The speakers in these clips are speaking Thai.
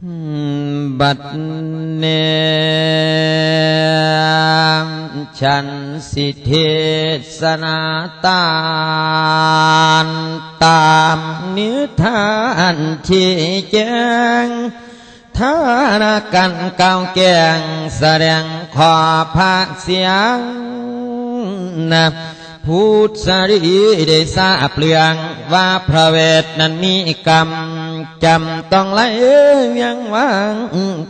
บัดเนมฉันสิเทศนาตานตามนิทานที่แจ้งทานกันเก้าแกงแสดงขอภาคเสียงนะพูดสรีได้ทราบเรื่องว่าพระเวทนั้นมีกรรม จำต้องไล่ยังวาง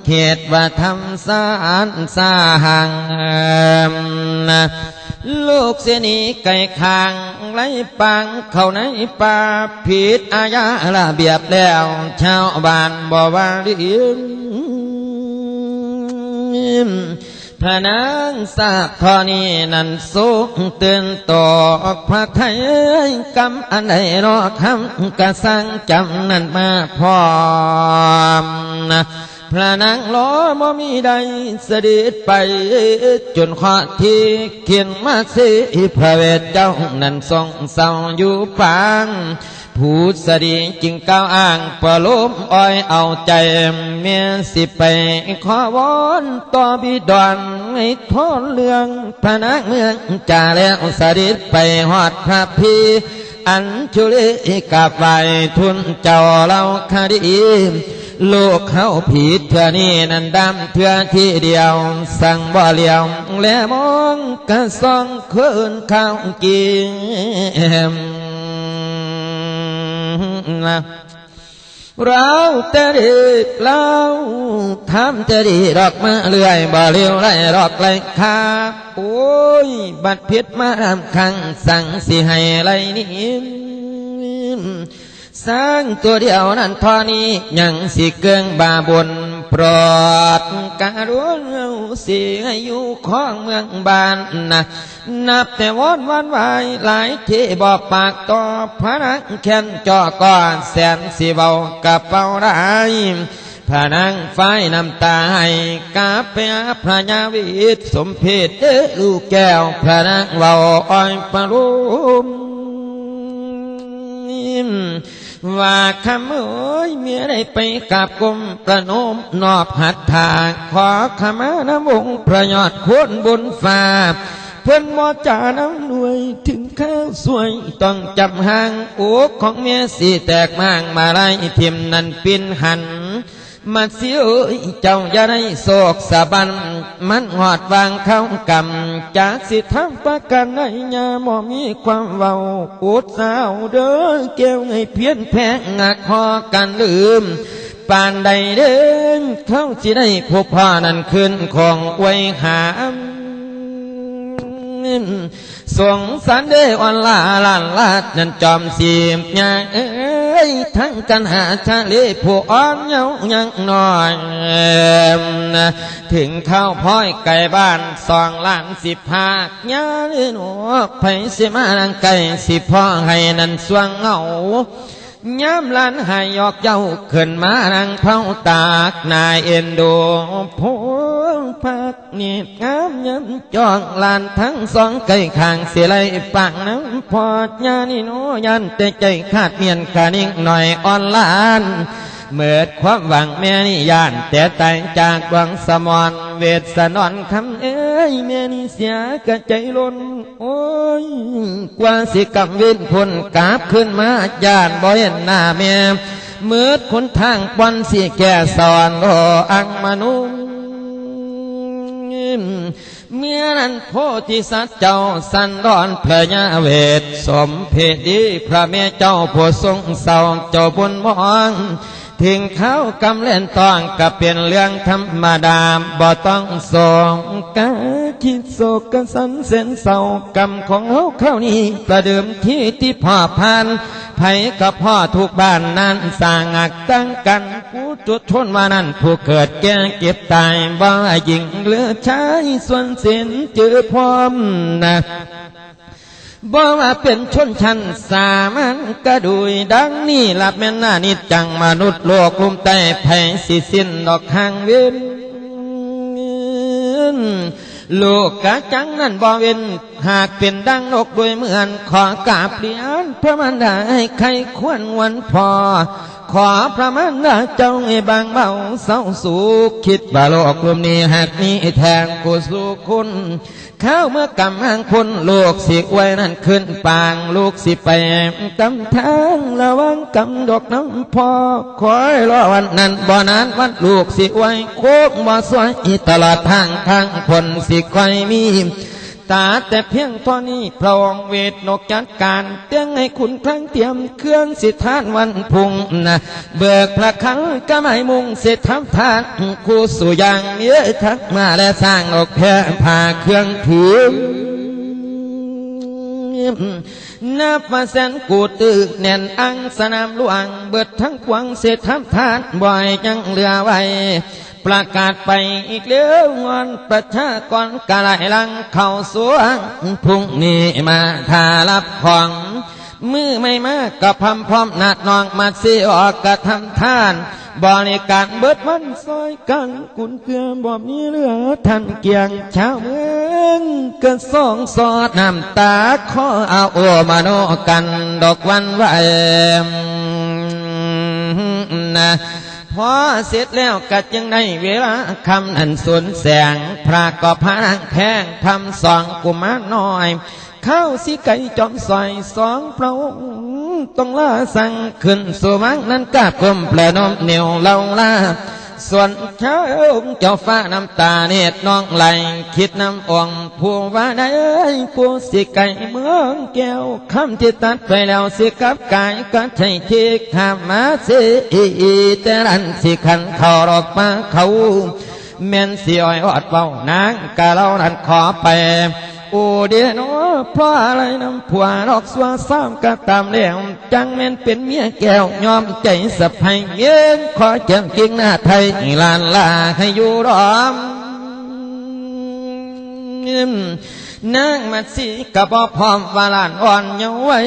เขตว่าทำสารสาหังลูกเสนีไก่คางไล่ปังเข้าในป่าผิดอาญาระเบียบแล้วชาวบ้านบ่ว่าเรียน พระนางทราบทอนี้นันสุขตื่นตอกพระไทยกำอันใดรอคำกระสังจำนั้นมาพร้อมนะพระนางล้อบ่มีใดเสด็จไป จนขอที่เขียนมาสิพระเวทเจ้านั้นทรงเศร้าอยู่ปาง ผู้สดีจึงก้าวอ้างประลมอ้อยเอาใจ เมียสิไปขอวอนต่อบิดอนให้ทนเรื่องพนักเมืองจ่าแล้วสดิไปหอดพระพีอันชุลิกับไหวทุนเจ้าเราคดีลูกเขาผิดเถื่อนี้นันดำเถื่อที่เดียว สั่งบ่เลียวและมองกระซองคืนข้าวกิน นะเราแต่เด็กเราทำแต่ดีดอกมาเลื่อยบ่เลี้ยวไรดอกไรคาโอ้ย บัดเพียรมาทำคังสั่งสิให้ไรนี่สร้างตัวเดียวนั้นทอนี้ยังสิเกิงบาบน โปรดการุณเสิให้อยู่ของเมืองบานนะนับแต่วอนวันไหวหลายที่บอกปากต่อพระนักแค้นจอก่อนแสนสิเบากระเป๋าได้พระนางไฟน้ำตาให้กาเปียพระยาวิตสมเพศเด้อลูกแก้วพระนางเบาอ้อยปรุม ว่าคำเอ้ยเมียได้ไปกับกลมประนมนอบหัดทางขอขมาน้ำวงประยอดควรบนฟ้าเพื่อนมอจาน้ำหน่วยถึงข้าวสวยต้องจับหางโอ้ของเมียสีแตกมางมาไรทิมนันปินหัน มาเสียวเจ้าอย่าได้โศกสะบัน มันหอดวางเข้ากำจากสิทำประกันในยาหมอมีความเว้าอดสาวเด้อเกี่ยวให้เพี้ยนแพงงักคอกันลืมปานใดเดินเขาสิได้พบพ่อนั้นขึ้นของไว้หามสงสารเดออนลาลานลาดนั่นจอมสีมยาเอ้ ยทั้งกันหาชาเลผู้อ่อนเยายังน้อยถึงเข้าพ้อยไก่บ้านสองล้านสิบหากยาลือหนูไผสิมานังไก่สิพ่อให้นันสวงเงาย้ำลันใหายอกเย้าขึ้นมานังเผาตากนายเอ็นดูพวง พักเนียบงามยำจองลานทั้งสองไก่ข้างเสียไหลปังน้ำพอดยานี่โนยันแต่ใจขาดเมียนขานิ่งหน่อยอ่อนลานเมื่อความหวังแม่นี่ยานแต่ตายจากดวงสมอนเวทสนอนคำเอ้ยแม่นี่เสียกระใจล้นโอ้ยกว่าสิกำเว้นพลกาบขึ้นมาญาติบ่เห็นหน้าแม่เมื่อคนทางปอนสิแก่สอนรออังมนุษย์ เมื่อนั้นโพธิสัตว์เจ้าสันดอนพระยาเวทสมเพดีพระเมียเจ้าผู้ทรงเศร้าเจ้าบุญมอง ทิ้งเขากำเล่นต้องก็เป็นเรื่องธรรมดาบ่ต้องส่งกาคิดโศกกันสันเส้นเศร้ากรรมของเขาเข้านี้ประเดิมที่ที่พ่อพันไผกับพ่อทุกบ้านนั้นสร้างอักตั้งกันผู้จุดชนมานั้นผู้เกิดแก่เก็บตายว่าหญิงเหลือชายส่วนส้นเจอพร้อมนะ บ่ว่าเป็นชนชั้นสามัญกระดุยดังนี้ลับแม่นหน้านิดจังมนุษย์โลกลุมใต้ไผสิสิ้นดอกหางเว้นโลกกะจังนั้นบ่เว้นหากเป็นดังนกโดยเหมือนขอกาบเรียนพระมันได้ใครควรวันพอ ขอพระมันนะเจ้าให้บางเบาเศร้าสุขคิดบาโลกรวมนี้หากนี้แทนกูสู่คุณ ข้าเมื่อกำหังคุณลูกสิไว้นั่นขึ้นปางลูกสิไปกำทางระวังกำดอกน้ำพอคอยรอวันนั้นบ่นานวันลูกสิไว้โคกบ่สวยตลอดทางทางผลสิคอยมี ตาแต่เพียงเท่านี้พระองค์เวทนกจัดการเตียงให้คุณครั้งเตรียมเครื่องสิทานวันพุ่งนะเบิกพระคังก็ไม่มุงเสร็จทำทานคู่สู่อย่างเยอะทักมาและสร้างอกแพร่พาเครื่องถือนับมาแสนกูตึกแน่นอังสนามหลวงเบิดทั้งกวงเศษทำทานบ่อยจังเหลือไว้ ประกาศไปอีกเลี้ยวงอนประชากรกะไหลลังเข้าสวงพรุ่งนี้มาทารับของมือไม่มากก็พร้อมพร้อมนาดนองมาสิออกกระทำท่าน บริการเบิดวันซอยกันกุนเกลือบ่มีเหลือทันเกียงชาวเมืองก็สองสอดน้ำตาขอเอาโอมาโนกันดอกวันไหวนะ พอเสร็จแล้วกัดยังในเวลาคำนันสวนแสง พระก็พางแพงทำสองกุมารน้อย เข้าสิไก่จอมซอยสองพระองต้องล่าสั่งขึ้นสู่มังนั้นกาบกลมแปลนมเหนียวเล่าล่า ส่วนเช้าองเจ้าฟ้าน้ำตาเนตรน้องไหลคิดน้ำอ่องผู้ว่าได้ผู้สิไก่เมืองแก้วคำที่ตัดไปแล้วสิกับกายก็ใช่ทิกหามาสิแต่รันสิขันเขารอกมาเขาแม่นสิอ้อยอดเบานางกะเล่านั้นขอไป โอเดียโนเพราะอะไรน้ำผัวรอกสวาซ้ำก็ตามแล้วจังแม่นเป็นเมียแก้วยอมใจสะพายเมียนขอเจียงจริงหน้าไทยลานลาให้อยู่รอมนางมัดสีกระบอพร้อมวาลานอ่อนเยาไว้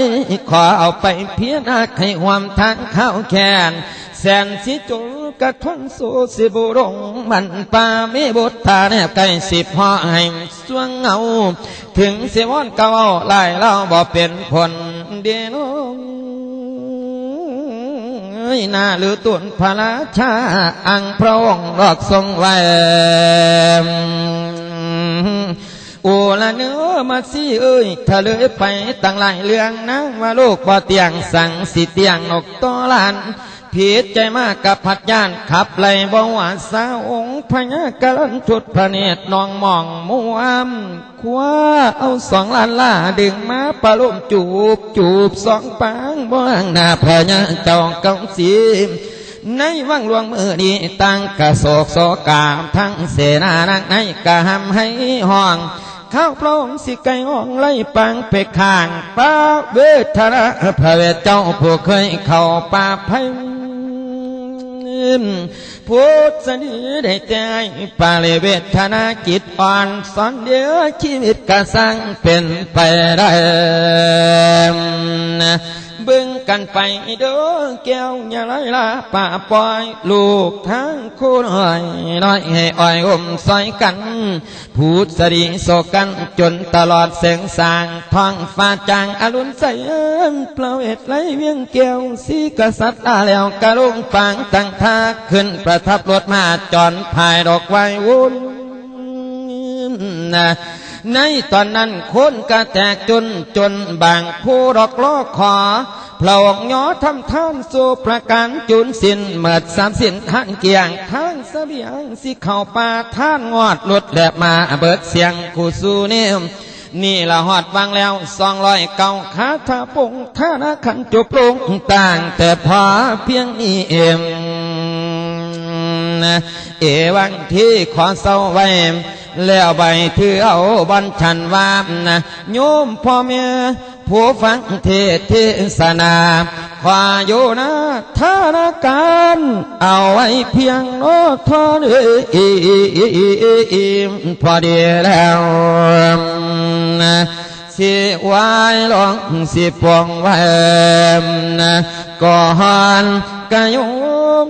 ขอเอาไปเพียนาให้ความทางเข้าแขน แสนสิจุลกระทงสู่สิบุรงมันป่าไม่บุตรตาแนบใกล้สิบห่อให้สวงเงา ถึงเสียวอนเก่าไล่เล่าบ่เป็นผลเดียนหน้าหรือตุนพระราชา อังพระองค์รอกทรงไว้โอละเนื้อมาสิเอ้ยถ้าเลไปตั้งหลายเรื่องนะว่าลูกบ่เตียงสั่งสิเตียงอกตอลาน ผิดใจมากกับพัดย่านขับไล่บ่หวาสาวองค์พญากรันชุดพระเนตรนองมองมัวมคว้าเอาสองล้านล่าดึงมาปะลุมจูบจูบสองปางบ้างหน้าพญาจองกองสีในวังหลวงมือนี้ตั้งกระโศกโศกามทั้งเสนานักในกะหำให้ห้องข้าวพระองค์สิไก่ห้องไล่ปังเปกข้างป้าเวทระพระเวทเจ้าผู้เคยเข้าป่าไพพุทธดีได้ใจปาลิเวทนาจิตอ่อนสอนเดียวชีวิตกระสังเป็นไปได้ เบิ่งกันไปเด้อแก้วอย่าไรละป่าปอย ลูกทั้งคู่หน่อยน้อยให้อ่อยอมซอยกันพูดสดีโศกันจนตลอดเสียงสางท้องฟ้าจางอรุณใสเอิ้นเปล่าเอ็ดไหลเวียงแก้วสีกษัตริย์อาแล้วกระลุงฟังตั้งท่าขึ้นประทับรถมาจอนภายดอกไว้วุ่น นะในตอนนั้นคนกระแตกจนจนบางผู้รอกล้อขอพระองย้อทำท่านสู่ประการจุนสินเมิดสามสินขันเกียงทางเสบียงสิเข้าป่าท่านงอดหลุดแหลบมาเบิดเสียงกูสูเนมนี่ละหอดวางแล้วสองร้อยเก้าคาถาปงท่านาขันจุปรุงต่าง แต่พอเพียงนี้เองเอวังที่ขอเศร้าไว้ แล้วใบถือเอาบัญชันวามนะโยมพ่อแม่ผู้ฟังเทศนาขวาอยู่นะธนาการเอาไว้เพียงโน้ทอนเอยพอดีแล้วนะสิวายลองสิปวงไว้นะก่อนกะยม